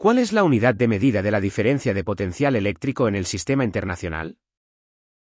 ¿Cuál es la unidad de medida de la diferencia de potencial eléctrico en el sistema internacional?